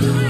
Hallelujah.